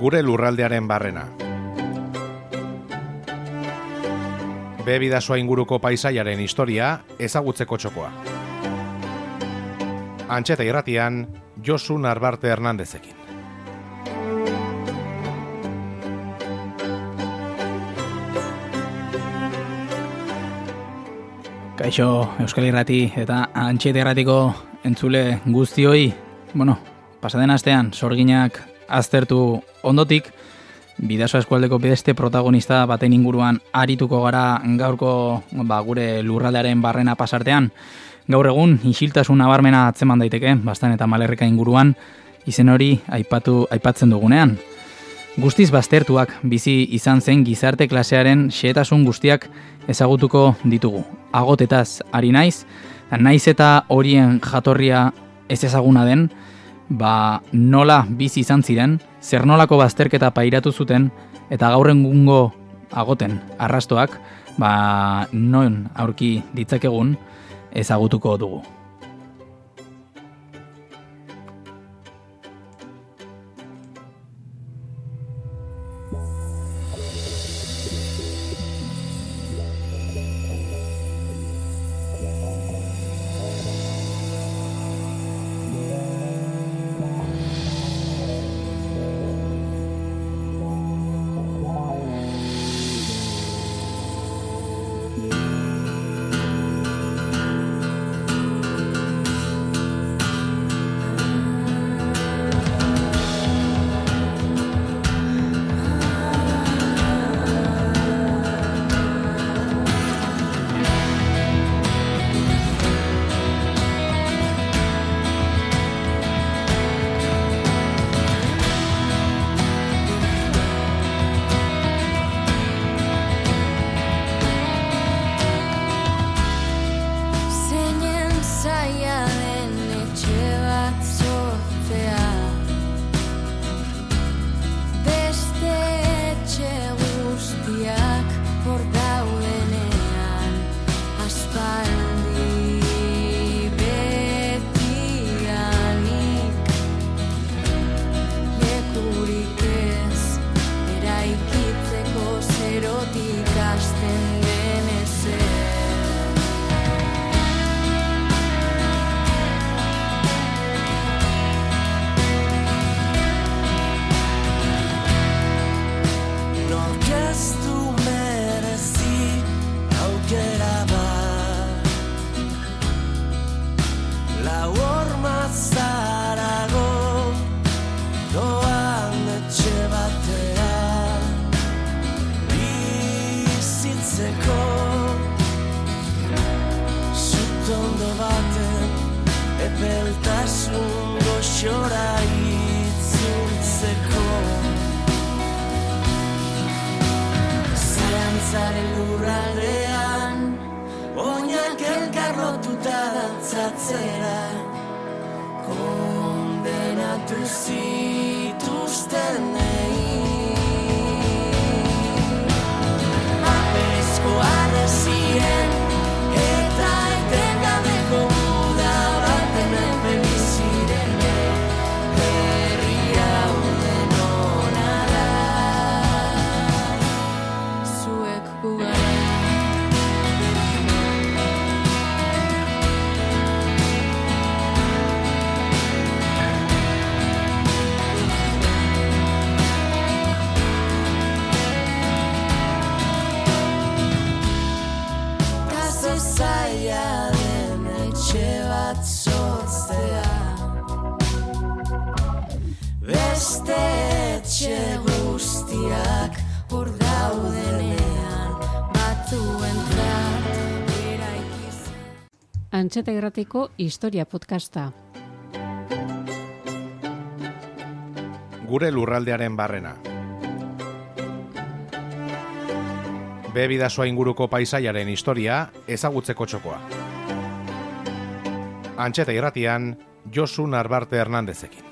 gure lurraldearen barrena. Be bidasoa inguruko paisaiaren historia ezagutzeko txokoa. Antxeta irratian, Josu Narbarte Hernandezekin. Kaixo Euskal Irrati eta Antxeta Irratiko entzule guztioi, bueno, pasaden astean sorginak aztertu ondotik, bidazo eskualdeko beste protagonista baten inguruan arituko gara gaurko ba, gure lurraldearen barrena pasartean. Gaur egun, isiltasun nabarmena atzeman daiteke, bastan eta malerreka inguruan, izen hori aipatu aipatzen dugunean. Guztiz baztertuak bizi izan zen gizarte klasearen xeetasun guztiak ezagutuko ditugu. Agotetaz ari naiz, naiz eta horien jatorria ez ezaguna den, ba nola bizi izan ziren, zer nolako bazterketa pairatu zuten, eta gaurren gungo agoten arrastoak, ba non aurki ditzakegun ezagutuko dugu. Antxeta Irratiko Historia Podcasta. Gure lurraldearen barrena. Be bidasoa inguruko paisaiaren historia ezagutzeko txokoa. Antxeta irratian, Josu Narbarte Hernandezekin.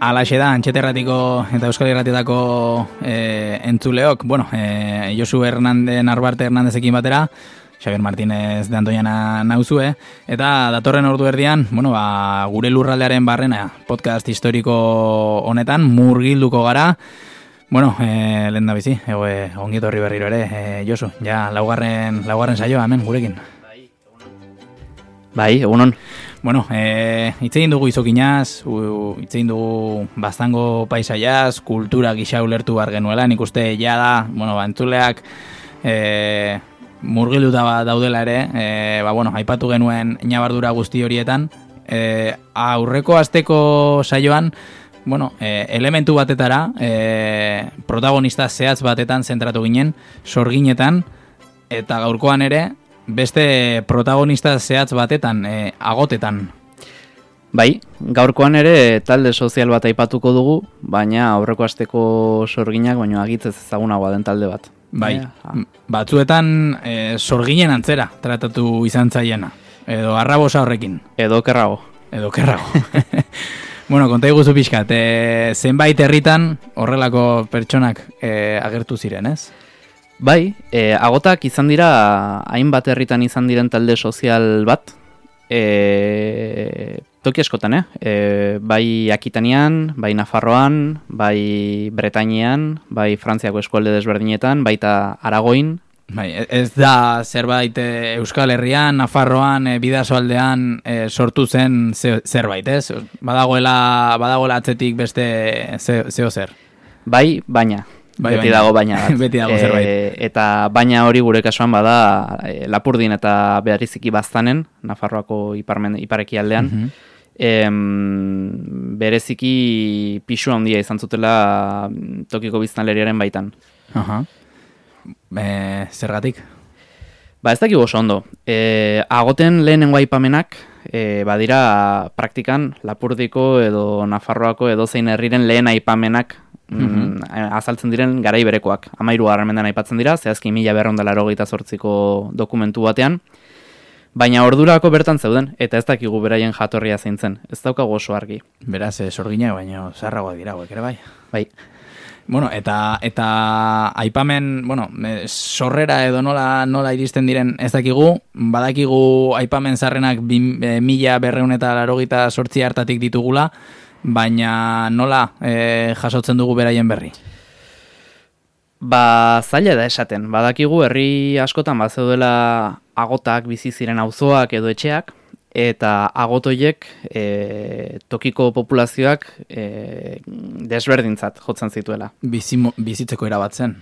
Alaxe da, antxeterratiko eta Euskal Irratietako e, entzuleok, bueno, e, Josu Hernande, Narbarte Hernandezekin batera, Xavier Martínez de Antoiana nauzue, eta datorren ordu erdian, bueno, ba, gure lurraldearen barrena podcast historiko honetan murgilduko gara, Bueno, eh, lehen da bizi, ego, eh, ongito horri berriro ere, eh, Josu, ja, laugarren, laugarren saioa, hemen, gurekin. Bai, egunon. Bueno, eh, itzein dugu izokinaz, u- itzein dugu bastango paisaiaz, kultura gisa ulertu bar genuela, nik uste ja da, bueno, ba, entzuleak eh, murgilduta ba daudela ere, eh, ba, bueno, aipatu genuen inabardura guzti horietan, eh, aurreko asteko saioan, bueno, eh, elementu batetara, eh, protagonista zehatz batetan zentratu ginen, sorginetan, eta gaurkoan ere, beste protagonista zehatz batetan, eh, agotetan. Bai, gaurkoan ere talde sozial bat aipatuko dugu, baina aurreko asteko sorginak baino agitzez ezagunagoa den talde bat. Bai, m- batzuetan eh, sorginen antzera tratatu izan zaiena. Edo arrabosa horrekin, edo kerrago. edo kerrago. bueno, konta iguzu pixkat, eh, zenbait herritan horrelako pertsonak eh, agertu ziren, ez? Bai, e, agotak izan dira hainbat herritan izan diren talde sozial bat, e, toki askotan, eh? E, bai Akitanian, bai Nafarroan, bai Bretainian, bai Frantziako eskualde desberdinetan, baita Aragoin, Bai, e- ez da zerbait eh, Euskal Herrian, Nafarroan, e, Bidasoaldean eh, sortu zen ze- zerbait, ez? Badagoela, badagoela atzetik beste ze- zeo zer. Bai, baina. Bai, Beti dago baina bat. Beti dago zerbait. Eta baina hori gure kasuan bada e, Lapurdin eta Beharriziki baztanen, Nafarroako iparmen, ipareki aldean. Mhm. Em, bereziki pisu handia izan zutela mm, tokiko biztanleriaren baitan. Aha. E, zergatik? Ba ez dakigu oso ondo. E, agoten lehenengo aipamenak, e, badira praktikan Lapurdiko edo Nafarroako edo zein herriren lehen aipamenak mm, azaltzen diren garai berekoak. Amairu mendean aipatzen dira, zehazki mila berrondala erogeita sortziko dokumentu batean. Baina ordurako bertan zeuden, eta ez dakigu beraien jatorria zein zen. Ez daukagu oso argi. Beraz, e, sorgina, baina zarragoa dira, ere bai. Bai, Bueno, eta eta aipamen, bueno, sorrera edo nola nola iristen diren ez dakigu, badakigu aipamen zarrenak bi, e, mila berreun eta larogita sortzi hartatik ditugula, baina nola e, jasotzen dugu beraien berri. Ba, zaila da esaten. Badakigu herri askotan bazeudela agotak bizi ziren auzoak edo etxeak eta agotoiek e, tokiko populazioak e, desberdintzat jotzen zituela. Bizi, bizitzeko erabatzen.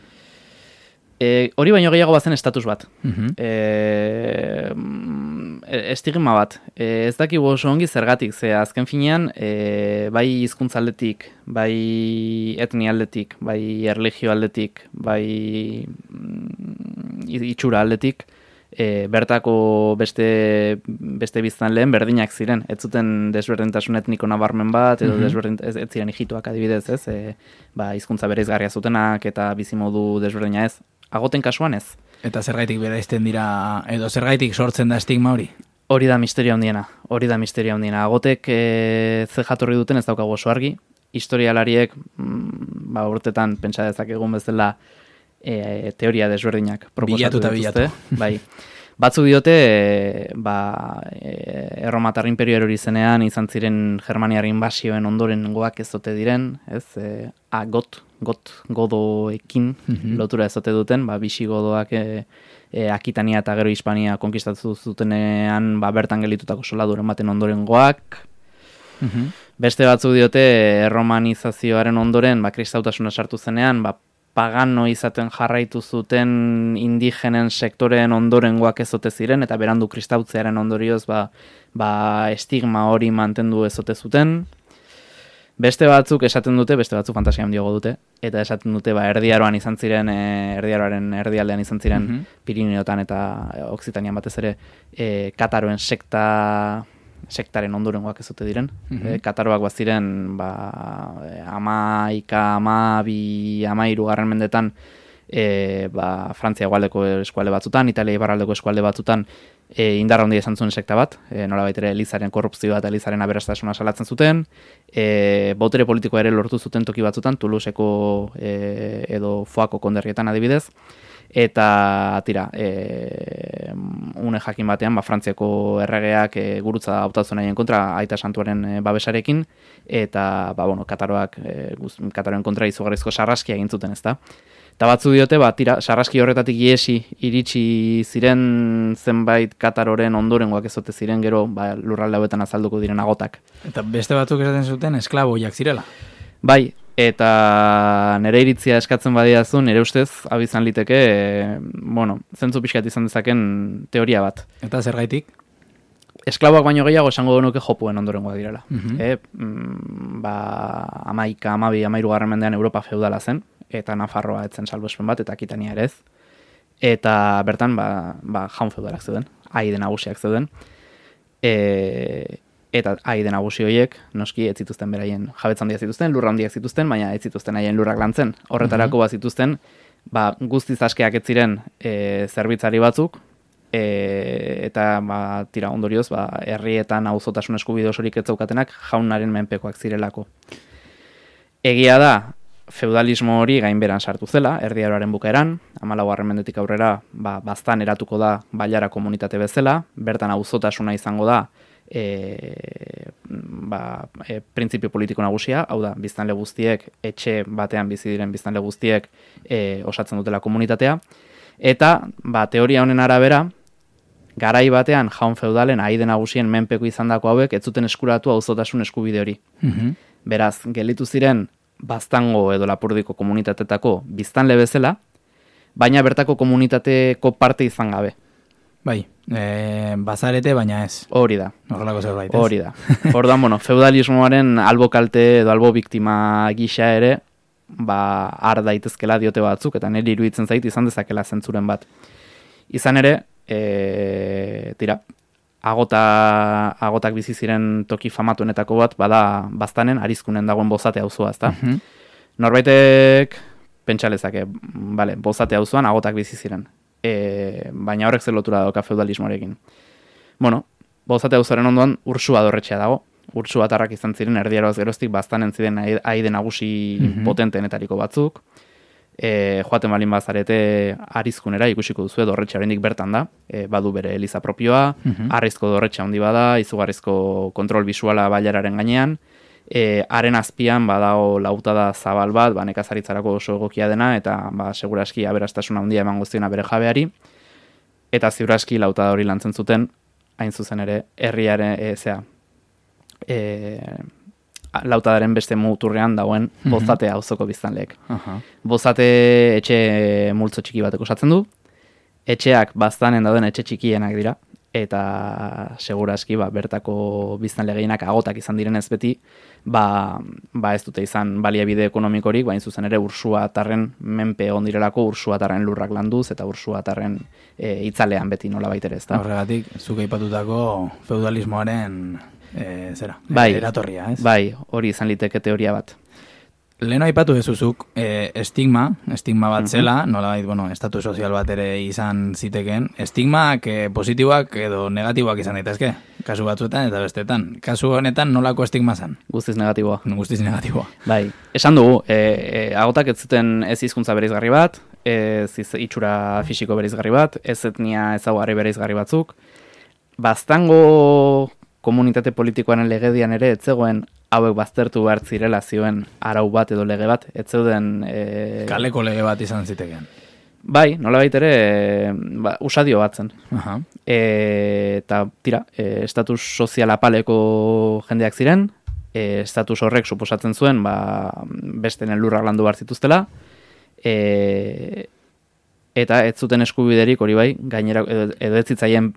E, hori baino gehiago bazen estatus bat. Mhm. E, mm, estigma bat. E, ez dakigu oso ongi zergatik, ze azken finean, e, bai hizkuntza aldetik, bai etnia aldetik, bai erligio aldetik, bai mm, itxura aldetik, e, bertako beste, beste biztan lehen berdinak ziren. Ez zuten desberdintasun etniko nabarmen bat, edo Mhm. desberdin, ez, ez ziren hijituak adibidez, ez? E, ba, hizkuntza bereizgarria zutenak eta bizimodu desberdina ez. Agoten kasuan ez. Eta zergaitik bereizten dira, edo zergaitik sortzen da estigma hori? Hori da misterio handiena, hori da misterio handiena. Agotek e, ze jatorri duten ez daukagu oso argi. Historialariek, mm, ba, urtetan pentsa dezakegun bezala e, teoria desberdinak proposatu Bilatu dituzte. Bai. Batzuk diote, e, ba, e, Erromatar imperio erori zenean izan ziren Germaniar inbasioen ondoren goak ez ote diren, ez? E, a, got, got, godoekin Mhm. lotura ez ote duten, ba, bisigodoak e, e, Akitania eta gero Hispania konkistatu zutenean ba, bertan gelitutako soladuren baten ondoren goak. Mhm. Beste batzuk diote erromanizazioaren ondoren ba, kristautasuna sartu zenean, ba, pagano izaten jarraitu zuten indigenen sektoreen ondorengoak ez ote ziren, eta berandu kristautzearen ondorioz ba, ba, estigma hori mantendu ez ote zuten. Beste batzuk esaten dute, beste batzuk fantasia handiago dute, eta esaten dute ba, erdiaroan izan ziren, e, erdiaroaren erdialdean izan ziren, Mhm. Pirineotan eta Oksitanian batez ere, e, Kataroen sekta sektaren ondorengoak ez ote diren. Mhm. E, Kataroak baziren ba, e, amaika, ama bi, ama irugarren mendetan e, ba, Frantzia egualdeko eskualde batzutan, Italia ibarraldeko eskualde batzutan e, indarra handia izan zuen sekta bat, e, nola ere Elizaren korrupzioa eta Elizaren aberastasuna salatzen zuten, e, botere politikoa ere lortu zuten toki batzutan, Toulouseko e, edo Foako konderrietan adibidez, eta tira, e, une jakin batean, ba, Frantziako erregeak e, gurutza hautatzen nahien kontra, aita santuaren e, babesarekin, eta, ba, bueno, Kataroak, e, guz, Kataroen kontra izugarrizko sarraskia egin zuten, ezta? Eta batzu diote, ba, tira, sarraski horretatik iesi iritsi ziren zenbait Kataroren ondorengoak ezote ziren gero ba, lurralde hauetan azalduko diren agotak. Eta beste batzuk esaten zuten esklaboiak zirela. Bai, eta nire iritzia eskatzen badiazu, nire ustez, abizan liteke, e, bueno, zentzu pixkat izan dezaken teoria bat. Eta zer gaitik? Esklaboak baino gehiago esango genuke jopuen ondorengoa direla. Mhm. e, mm, ba, amaika, amabi, amairu garren mendean Europa feudala zen, eta Nafarroa etzen salbespen bat, eta Akitania ere ez. Eta bertan, ba, ba jaun feudalak zeuden, aide nagusiak zeuden. E, eta aide nagusi horiek, noski, ez zituzten beraien jabetza handia zituzten, lurra handiak zituzten, baina ez zituzten haien lurrak lantzen. Horretarako bat zituzten, ba, guztiz askeak ez ziren e, zerbitzari batzuk, e, eta ba, tira ondorioz, ba, herrietan auzotasun eskubide osorik ez zaukatenak jaunaren menpekoak zirelako. Egia da, feudalismo hori gainberan sartu zela, erdiaroaren bukaeran, amalagoarren mendetik aurrera, ba, baztan eratuko da bailara komunitate bezala, bertan auzotasuna izango da, e, ba, e, printzipio politiko nagusia, hau da, biztanle guztiek, etxe batean bizi diren biztanle guztiek e, osatzen dutela komunitatea, eta ba, teoria honen arabera, garai batean jaun feudalen aide nagusien menpeko izandako hauek ez zuten eskuratu auzotasun eskubide hori. Mhm. Beraz, gelitu ziren baztango edo lapurdiko komunitatetako biztanle bezala, baina bertako komunitateko parte izan gabe. Bai, e, bazarete, baina ez. Hori da. Horrelako zerbait, ez? Hori da. Orduan, bueno, feudalismoaren albo kalte edo albo biktima gisa ere, ba, har daitezkela diote batzuk, eta niri iruditzen zait izan dezakela zentzuren bat. Izan ere, e, tira, agota, agotak bizi ziren toki famatuenetako bat, bada baztanen arizkunen dagoen bozate auzoa, ezta? Mhm. Norbaitek pentsa lezake, bale, bozate auzoan agotak bizi ziren. E, baina horrek zer lotura dauka feudalismoarekin. Bueno, bozate auzoaren ondoan ursua dorretxea dago. Ursua tarrak izan ziren erdieroaz geroztik baztanen ziren ai- aide nagusi Mhm. potentenetariko batzuk. E, joaten balin bazarete arizkunera ikusiko duzu dorretxe oraindik bertan da. E, badu bere eliza propioa, Mhm. arrizko dorretxe handi bada, izugarrizko kontrol bisuala bailararen gainean, e, haren azpian badago lautada zabal bat, ba, nekazaritzarako oso egokia dena, eta ba, seguraski aberastasuna handia emango ziona bere jabeari, eta ziuraski lautada hori lantzen zuten, hain zuzen ere, herriaren, e, zea, e, lautadaren beste muturrean dagoen Mhm. bozate auzoko biztanleek. Aha. Bozate etxe multzo txiki batek osatzen du, etxeak baztanen dauden etxe txikienak dira, eta seguraski ba, bertako biztanle gehienak agotak izan direnez beti, ba, ba ez dute izan baliabide ekonomikorik, bain zuzen ere ursuatarren menpe egon direlako ursuatarren lurrak landuz, eta ursuatarren e, itzalean beti nola baitere ez da. Horregatik, zuk aipatutako feudalismoaren e, zera, Bai. eratorria, ez? Bai, hori izan liteke teoria bat. Lehen aipatu dezuzuk e, estigma, estigma bat Mhm. zela, nolabait, bueno, estatu sozial bat ere izan ziteken. Estigmak e, positiboak edo negatiboak izan daitezke, kasu batzuetan eta bestetan. Kasu honetan nolako estigma zen? Guztiz negatiboa. Guztiz negatiboa. Bai, esan dugu, e, e, agotak ez zuten ez hizkuntza bereizgarri bat, ez itxura fisiko bereizgarri bat, ez etnia ezaugarri bereizgarri batzuk. Baztango komunitate politikoaren legedian ere ez zegoen hauek baztertu behar zirela zioen arau bat edo lege bat, ez zeuden... E, Kaleko lege bat izan ziteken. Bai, nola baitere, e, ba, usadio bat zen. Aha. E, eta tira, e, estatus sozial apaleko jendeak ziren, e, estatus horrek suposatzen zuen, ba, bestenen lurrak landu behar zituztela, e, eta ez zuten eskubiderik hori bai, gainera, edo, edo ez zitzaien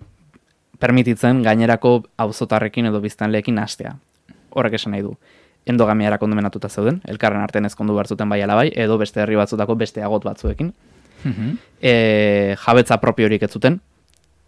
permititzen gainerako auzotarrekin edo biztanleekin hastea. Horrek esan nahi du. Endogamiara kondomenatuta zeuden, elkarren artean ezkondu behar zuten bai alabai, edo beste herri batzutako beste agot batzuekin Mhm. e, jabetza propiorik ez zuten,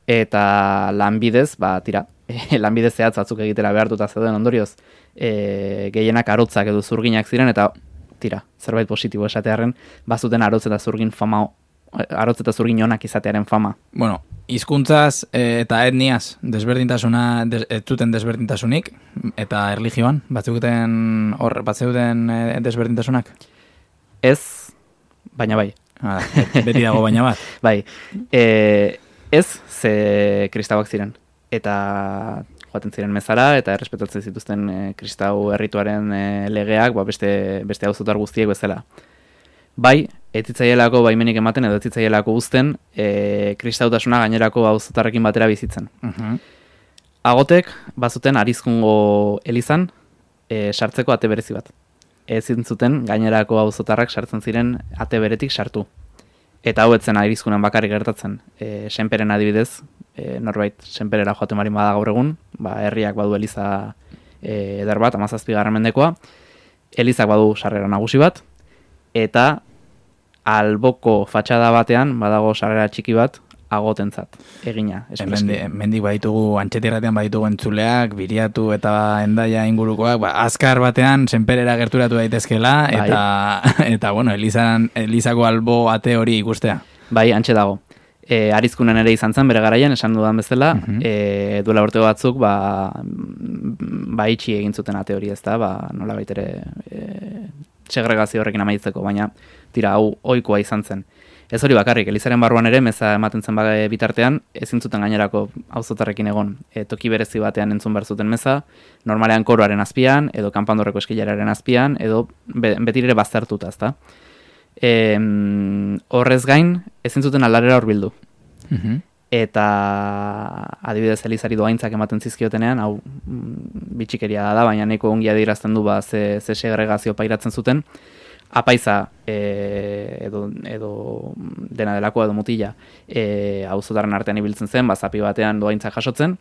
eta lanbidez, ba, tira, e, lanbidez zehatz batzuk egitera behartuta zeuden ondorioz, e, gehienak arotzak edo zurginak ziren, eta tira, zerbait positibo esatearen, bazuten arotz eta zurgin fama, arotz eta zurgin onak izatearen fama. Bueno, hizkuntzaz eh, eta etniaz desberdintasuna des, ez zuten desberdintasunik eta erlijioan batzuten hor batzeuden eh, desberdintasunak. Ez, baina bai. Ah, beti dago baina bat. Bai, e, ez, ze kristauak ziren. Eta joaten ziren mezara, eta errespetatzen zituzten e, kristau herrituaren e, legeak, ba, beste, beste auzotar guztiek bezala. Bai, ez zitzaielako baimenik ematen edo ez zitzaielako uzten e, kristautasuna gainerako auzotarrekin batera bizitzen. Mhm. Agotek, bazuten arizkungo elizan, e, sartzeko ate berezi bat. Ezin zuten gainerako auzotarrak sartzen ziren ate beretik sartu. Eta hau etzen arizkunan bakarrik gertatzen. E, senperen adibidez, e, norbait senperera joaten marin bada gaur egun, ba, herriak badu eliza e, eder bat, amazazpigarren mendekoa, elizak badu sarrera nagusi bat, eta alboko fatxada batean badago sarrera txiki bat agotentzat egina. Hemendi- Hemendik baditugu antxetirratean baditugu entzuleak, biriatu eta endaia ingurukoak, ba, azkar batean senperera gerturatu daitezkela Bai. eta eta bueno, Elizan Elizako albo ate hori ikustea. Bai, antxe dago. E, arizkunen ere izan zen bere garaian, esan dudan bezala, Mhm. e, duela urte batzuk, ba, mm, ba itxi egin zuten ate hori ez da, ba, nola baitere e, segregazio horrekin amaitzeko, baina tira, hau ohikoa izan zen. Ez hori bakarrik, Elizaren barruan ere, meza ematen zen baga bitartean, ezin zuten gainerako auzotarrekin egon. E, toki berezi batean entzun behar zuten meza, normalean koroaren azpian, edo kanpandorreko eskilararen azpian, edo be, beti ere baztertuta, ezta? Em, horrez gain, ezin zuten aldarera horbildu. Mhm. Eta adibidez Elizari doaintzak ematen zizkiotenean, hau mm, bitxikeria da, baina nahiko ongi adierazten du ba, ze, ze segregazio pairatzen zuten. Apaiza e, edo, edo dena delakoa edo mutila e, auzotarren artean ibiltzen zen, ba, zapi batean doaintzak jasotzen.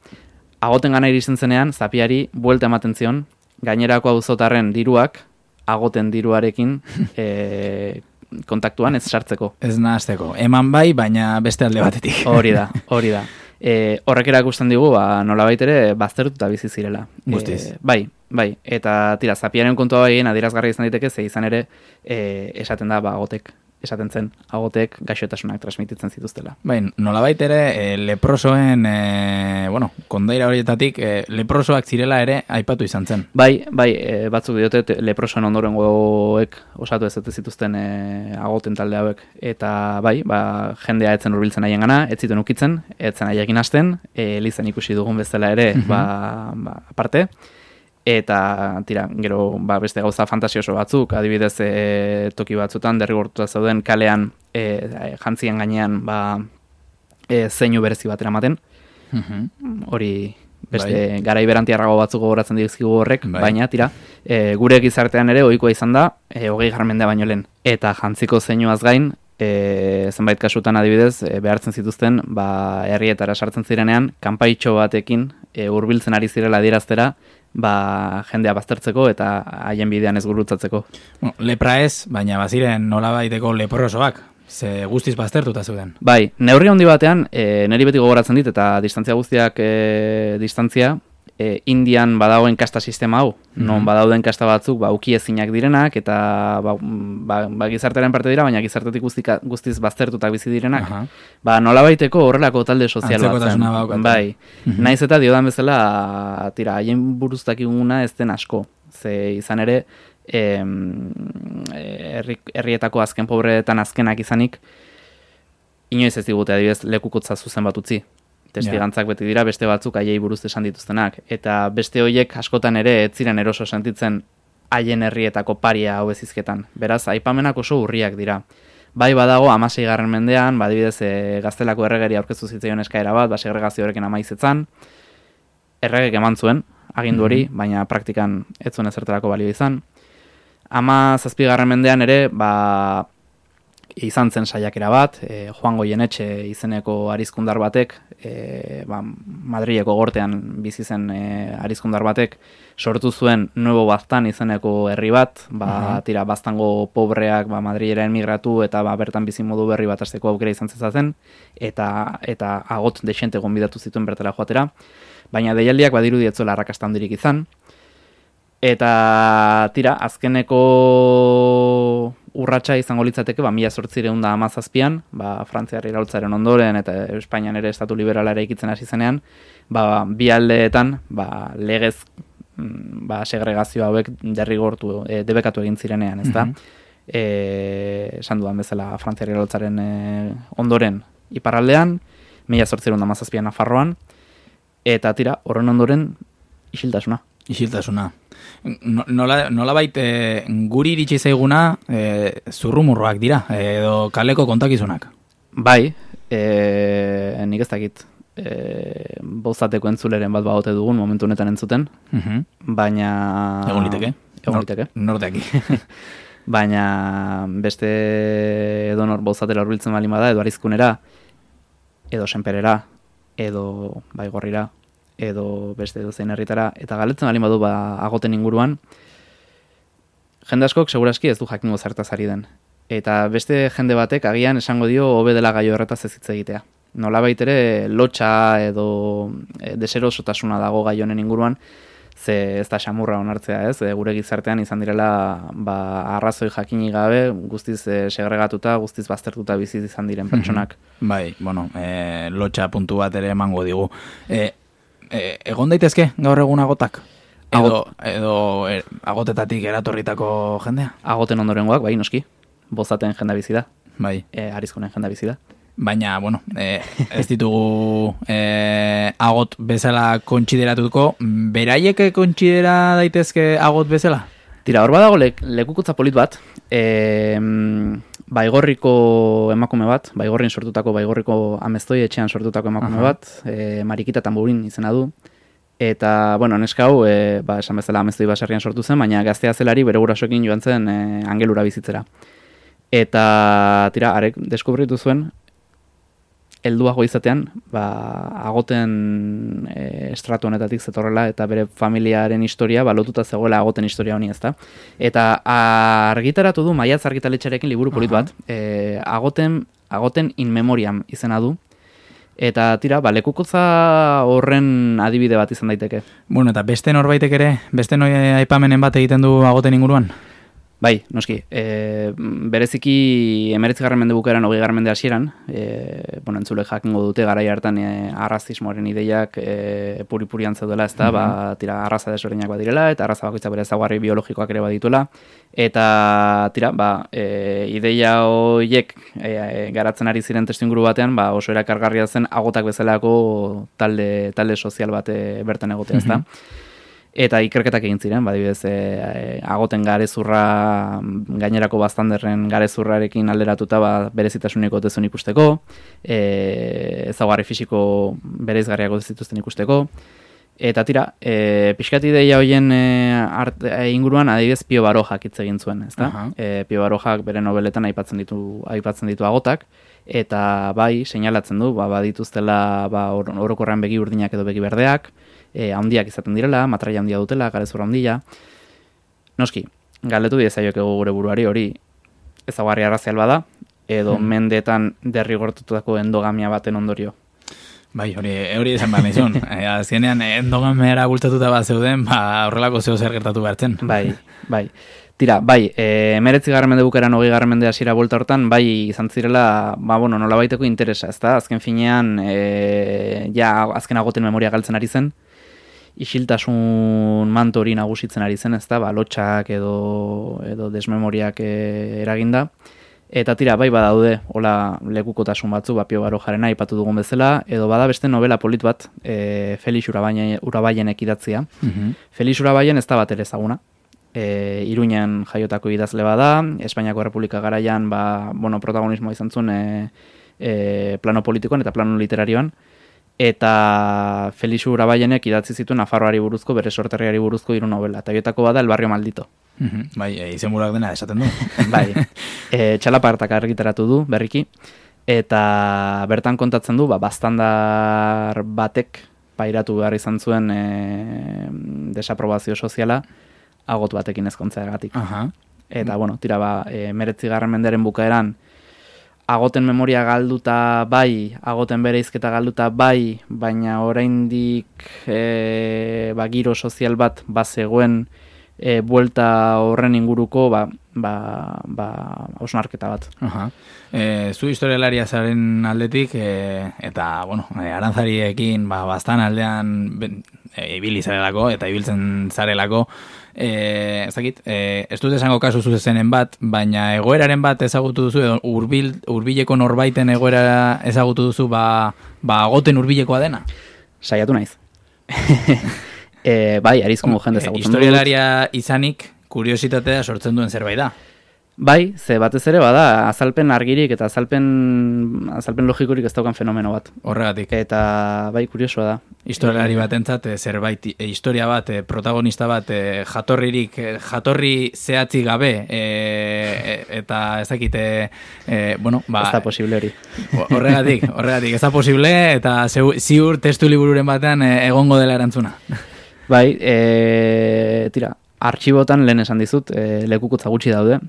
Agoten gana iristen zenean, zapiari buelta ematen zion, gainerako auzotarren diruak, agoten diruarekin e, kontaktuan ez sartzeko. Ez nahazteko. Eman bai, baina beste alde batetik. Hori da, hori da. E, horrek erakusten digu, ba, nolabait ere, baztertuta bizi zirela. Guztiz. E, bai, bai. Eta tira, zapiaren kontua baien adierazgarri izan daiteke, ze izan ere, e, esaten da, ba, agotek, esaten zen, agotek gaixotasunak transmititzen zituztela. Bai, nolabait ere e, leprosoen, e, bueno, kondaira horietatik, e, leprosoak zirela ere aipatu izan zen. Bai, bai, e, batzuk diote te- leprosoen ondorengoek osatu ez zituzten e, agoten talde hauek. Eta bai, ba, jendea etzen hurbiltzen haien gana, ez zituen ukitzen, etzen haiekin hasten, e, elizen ikusi dugun bezala ere, ba, ba, aparte. Eta, tira, gero, ba, beste gauza fantasioso batzuk, adibidez, e, toki batzutan, derrigortuta zauden kalean, e, jantzien gainean, ba, e, zeinu berezi bat eramaten, Mhm. hori beste garai berantiarrago batzuk gogoratzen dizkigu horrek, Bai. baina tira, e, gure gizartean ere ohikoa izan da, e, hogei garmendea baino lehen. Eta jantziko zeinuaz gain, e, zenbait kasutan adibidez, e, behartzen zituzten, ba, herrietara sartzen zirenean, kanpaitxo batekin e, hurbiltzen ari zirela adieraztera, ba, jendea baztertzeko eta haien bidean ez gurutzatzeko. Bueno, lepra ez, baina baziren nolabaiteko leprosoak, ze guztiz baztertuta zeuden. Bai, neurri handi batean, e, niri beti gogoratzen dit, eta distantzia guztiak e, distantzia, e, Indian badagoen kasta sistema hau, non badauden kasta batzuk, ba, uki ezinak direnak, eta ba, ba, ba, gizartearen parte dira, baina gizartetik guztika, guztiz baztertutak bizi direnak. Aha. Ba, nolabaiteko horrelako talde sozial bat zen. Bai, Mhm. naiz eta diodan bezala, tira, haien buruztak iguna ez den asko. Ze izan ere, em, herri, herrietako azken pobreetan azkenak izanik, inoiz ez digute adibidez lekukotza zuzen bat utzi. Testigantzak beti dira beste batzuk haiei buruz esan dituztenak. Eta beste hoiek askotan ere ez ziren eroso sentitzen haien herrietako paria hau ezizketan. Beraz, aipamenak oso urriak dira. Bai badago amasei garren mendean, badibidez e, gaztelako erregeri aurkeztu zitzaion eskaera bat, ba, segregazio horrekin amaizetzan, erregek eman zuen, agindu hori, baina praktikan ez zuen ezertarako balio izan. Ama zazpigarren mendean ere, ba, izan zen saiakera bat, e, Juan Goienetxe izeneko arizkundar batek, e, ba, Madrileko gortean bizi zen e, arizkundar batek, sortu zuen Nuevo Baztan izeneko herri bat, ba, tira, baztango pobreak ba, Madrilera emigratu eta ba, bertan bizi modu berri bat azteko aukera izan zezazen, eta, eta agot desente gonbidatu zituen bertara joatera, baina deialdiak badirudi etzuela arrakasta handirik izan, Eta tira, azkeneko urratsa izango litzateke, ba, mila sortzireun da amazazpian, ba, Frantziar iraultzaren ondoren eta Espainian ere estatu liberala eraikitzen hasi zenean, ba, bi aldeetan ba, legez mm, ba, segregazio hauek derrigortu, e, debekatu egin zirenean, ezta? Mm esan dudan bezala Frantziar iraultzaren e, ondoren iparraldean, mila sortzireun da amazazpian Nafarroan, eta tira, horren ondoren isiltasuna. Isiltasuna. No- Nola, nola baite guri iritsi zaiguna e, zurrumurroak dira, edo kaleko kontakizunak. Bai, e, nik ez dakit, e, bozateko entzuleren bat bagote dugun momentu honetan entzuten, Mhm. baina... Egon liteke. Egon liteke. Nor- baina beste edonor bozatera hurbiltzen baldin bada, edo arizkunera, edo senperera, edo baigorrira, edo beste edo zein herritara, eta galetzen baldin badu ba, agoten inguruan, jende askok seguraski ez du jakingo zertaz ari den. Eta beste jende batek agian esango dio hobe dela gaio horretaz ez hitz egitea. Nolabait ere lotxa edo e, deserosotasuna dago gai honen inguruan, ze ez da xamurra onartzea, ez? E, gure gizartean izan direla ba, arrazoi jakini gabe, guztiz e, segregatuta, guztiz baztertuta bizi izan diren pertsonak. Bai, bueno, e, lotxa puntu bat ere emango digu. E, e, egon daitezke gaur egun agotak? Edo, edo e, agotetatik eratorritako jendea? Agoten ondorengoak, bai, noski, bozaten jenda bizi da, Bai. e, arizkunen jenda bizi da. Baina, bueno, e, ez ditugu e, agot bezala kontsideratuko, beraiek kontsidera daitezke agot bezala? Tira, hor badago lek, lekukutza polit bat, e, baigorriko emakume bat, baigorrin sortutako, baigorriko ameztoi etxean sortutako emakume Aha. bat, e, Marikita Tamburin izena du, eta, bueno, neska hau, e, ba, esan bezala ameztoi baserrian sortu zen, baina gaztea zelari bere gurasoekin joan zen e, angelura bizitzera. Eta, tira, arek deskubritu zuen, helduago izatean, ba, agoten e, estratu honetatik zetorrela eta bere familiaren historia ba, lotuta zegoela agoten historia honi ezta. Eta argitaratu du maiatz argitaletxarekin liburu polit bat, e, agoten, agoten in memoriam izena du, eta tira, ba, lekukotza horren adibide bat izan daiteke. Bueno, eta beste norbaitek ere, beste noi aipamenen bat egiten du agoten inguruan? Bai, noski, e, bereziki emeretzigarren mende bukaeran, hogei garren mende hasieran, e, bueno, entzule jakingo dute garai hartan e, arrazismoaren ideiak e, puri-purian zeudela, ez da, ba, tira, arraza desberdinak badirela, eta arraza bakoitza bere ezaugarri biologikoak ere badituela, eta, tira, ba, e, ideia horiek e, garatzen ari ziren testu inguru batean, ba, oso erakargarria zen agotak bezalako talde, talde sozial bat e, bertan egotea, ez da. Eta ikerketak egin ziren, badibidez, e, agoten garezurra gainerako baztanderren garezurrarekin alderatuta ba, berezitasuneko tezun ikusteko, e, ezaugarri fisiko bereizgarriako zituzten ikusteko, eta tira, e, pixkat ideia hoien e, art, e, inguruan adibidez Pio Barojak hitz egin zuen, ezta? Aha. E, Pio Barojak bere nobeletan aipatzen ditu aipatzen ditu agotak, eta bai, seinalatzen du, ba, badituztela ba, or- orokorrean begi urdinak edo begi berdeak, e, handiak izaten direla, matraia handia dutela, garezurra handia. Noski, galdetu diezaiokegu gure buruari hori ezaugarri arrazial bada, edo mendeetan derrigortutako endogamia baten ondorio. Bai, hori, hori esan behar nizun. e, azkenean, endogamera bultatuta bat zeuden, ba, horrelako zeo zer gertatu behartzen. Bai, bai. Tira, bai, e, emeretzi garren mende bukeran, hogei garren mende hasiera bolta hortan, bai izan zirela, ba, bueno, nola baiteko interesa, ezta? Azken finean, e, ja, azken agoten memoria galtzen ari zen, isiltasun manto hori nagusitzen ari zen, ezta? Ba, lotxak edo, edo desmemoriak e, eraginda. Eta tira, bai badaude, hola lekukotasun batzu, ba, Pio Barojarena aipatu dugun bezala, edo bada beste novela polit bat, e, Felix Urabaien, Urabailenek idatzia. Mhm. Felix Urabaien ez da bat ere ezaguna. E, Iruñan jaiotako idazle bada, Espainiako Errepublika garaian ba, bueno, protagonismoa izan zuen e, e, plano politikoan eta plano literarioan. Eta Felix Urabaienek idatzi zituen Nafarroari buruzko, bere sorterriari buruzko hiru novela. Eta haietako bada El Barrio Maldito. Mhm. Bai, e, izenburuak dena esaten du. bai, e, txalapartak argitaratu du, berriki, eta bertan kontatzen du, ba, bastandar batek pairatu behar izan zuen e, desaprobazio soziala, agot batekin ezkontzeagatik. Aha. Eta, bueno, tira, ba, e, meretzigarren mendearen bukaeran, agoten memoria galduta bai, agoten bere izketa galduta bai, baina oraindik e, ba, giro sozial bat bazegoen e, buelta horren inguruko ba, ba, ba, osnarketa bat. Aha. E, zu historialaria zaren aldetik, e, eta, bueno, e, arantzariekin, ba, bastan aldean ben, e, ibili zarelako, eta ibiltzen zarelako, e, ez dakit, e, ez dut esango kasu zuzenen bat, baina egoeraren bat ezagutu duzu, edo urbil, urbileko norbaiten egoera ezagutu duzu, ba, ba agoten urbilekoa dena? Saiatu naiz. e, bai, arizkungo jende ezagutzen dut. Historialaria izanik, kuriositatea sortzen duen zerbait da. Bai, ze batez ere bada azalpen argirik eta azalpen azalpen logikorik ez daukan fenomeno bat. Horregatik. Eta bai, kuriosoa da. Historialari batentzat eh, zerbait eh, historia bat, eh, protagonista bat eh, jatorririk jatorri zehatzi gabe eta ez dakite bueno, ba, Ez da posible hori. horregatik, horregatik ez da posible eta ziur testu libururen batean egongo dela erantzuna. Bai, e, tira, artxibotan lehen esan dizut, e, lekukutza gutxi daude,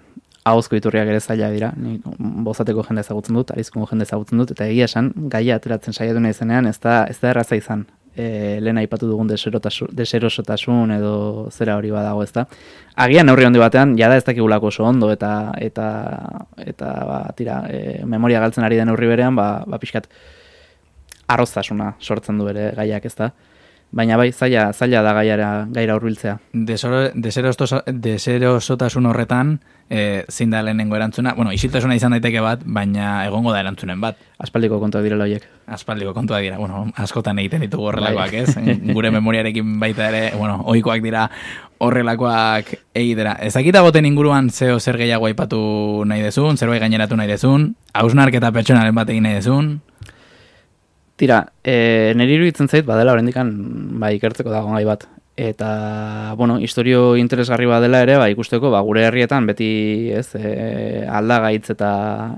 ahozko iturriak ere zaila dira, nik bozateko jende ezagutzen dut, arizkungo jende ezagutzen dut, eta egia esan, gaia ateratzen saiatu nahi zenean, ez da, ez da erraza izan. E, lehen aipatu dugun deserosotasun edo zera hori badago ez da. Agian neurri handi batean, jada ez dakigulako oso ondo eta eta eta ba, tira, e, memoria galtzen ari den neurri berean, ba, ba pixkat arroztasuna sortzen du ere gaiak ez da. Baina bai, zaila, zaila da gaiara, gaira hurbiltzea. Deserostosa- Deserosotasun horretan, e, zein da lehenengo erantzuna, bueno, isiltasuna izan daiteke bat, baina egongo da erantzunen bat. Aspaldiko kontuak direla horiek. Aspaldiko kontua dira, bueno, askotan egiten ditugu horrelakoak, ez? Gure memoriarekin baita ere, bueno, ohikoak dira horrelakoak egitera. Ezakita boten inguruan zeo zer gehiago aipatu nahi dezun, zerbait gaineratu nahi dezun, hausnarketa pertsonalen bat egin nahi dezun, Tira, e, niri iruditzen zait, badela oraindikan ba, ikertzeko dago gai bat. Eta, bueno, historio interesgarri badela ere, ba, ikusteko, ba, gure herrietan beti, ez, e, aldagaitz eta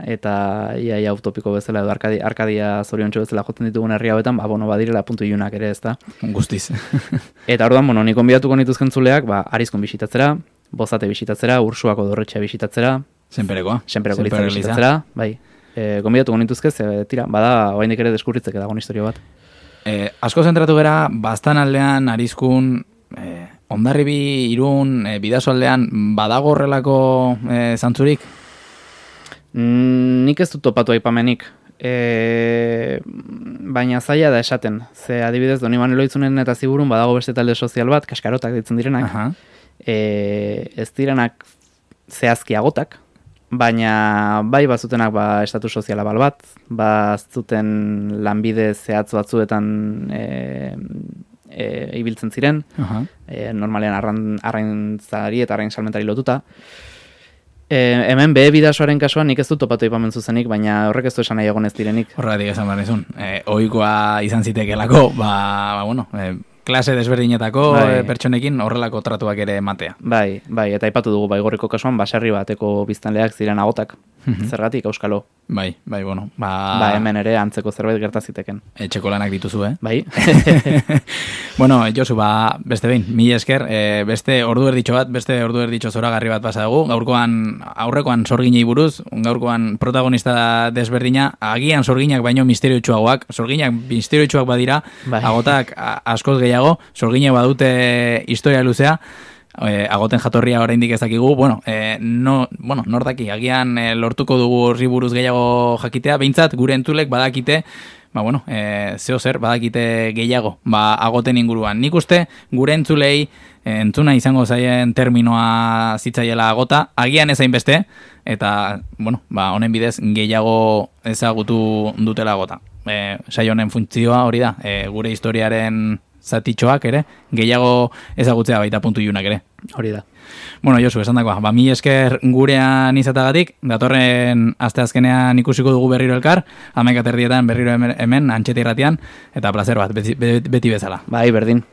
eta ia, ia utopiko bezala edo arkadia, arkadia zoriontxo bezala jotzen ditugun herri hauetan, ba, bueno, badirela puntu ilunak ere, ez da. guztiz. Eta orduan, bueno, nik onbidatuko nituzken zuleak, ba, arizkon bisitatzera, bozate bisitatzera, ursuako dorretxea bisitatzera, Senperekoa. senperako litza Senpereko bisitatzera, bai. E, gonbidatuko nituzke, ze, tira, bada, oraindik ere deskurritzeke dagoen historio bat. Eh, asko zentratu gera, bastan aldean, arizkun, eh, ondarribi, irun, eh, bidaso aldean, badago horrelako eh, zantzurik? Mm, nik ez dut topatu aipamenik. E, baina zaila da esaten. Ze adibidez, Doni itzunen eta ziburun badago beste talde sozial bat, kaskarotak ditzen direnak. Aha. E, ez direnak zehazki agotak, baina bai bazutenak ba, estatu soziala bal bat, bazuten lanbide zehatz batzuetan e, e, ibiltzen ziren, Aha. e, normalean arran, arraintzari eta arrain salmentari lotuta. E, hemen behe bidasoaren kasuan nik ez dut topatu ipamen zuzenik, baina horrek ez du esan nahi egon ez direnik. Horregatik esan behar nizun. Eh, ohikoa izan zitekelako, ba, ba bueno, eh, klase desberdinetako Bai. eh, pertsonekin horrelako tratuak ere ematea. Bai, bai, eta aipatu dugu baigorriko kasuan baserri bateko biztanleak ziren agotak. Zergatik auskalo. Bai, bai, bueno, ba, Ba, hemen ere antzeko zerbait gerta ziteken. etxeko lanak dituzu, eh? Bai. bueno, Josu, ba, beste behin, mi esker, e, beste ordu erditxo bat, beste ordu erditxo zoragarri bat pasa dugu, gaurkoan, aurrekoan sorginei buruz, gaurkoan protagonista desberdina, agian sorginak baino misteriotsuagoak, sorginak misteriotsuak badira, Bai. agotak askoz gehiago, sorginak badute historia luzea, e, agoten jatorria oraindik ez dakigu, bueno, e, no, bueno, nor daki, agian e, lortuko dugu horri buruz gehiago jakitea, behintzat gure entzulek badakite, ba bueno, e, zeo zer, badakite gehiago, ba agoten inguruan. Nik uste gure entzulei entzuna izango zaien terminoa zitzaiela agota, agian ezain beste, eta, bueno, ba, honen bidez gehiago ezagutu dutela agota. E, saio honen funtzioa hori da, e, gure historiaren zatitxoak ere, gehiago ezagutzea baita puntu ilunak ere. Hori da. Bueno, Josu, esan dagoa, ba, mi esker gurean izatagatik, datorren aste azkenean ikusiko dugu berriro elkar, amaik aterdietan berriro hemen, hemen antxete irratian, eta placer bat, beti, beti bezala. Bai, berdin.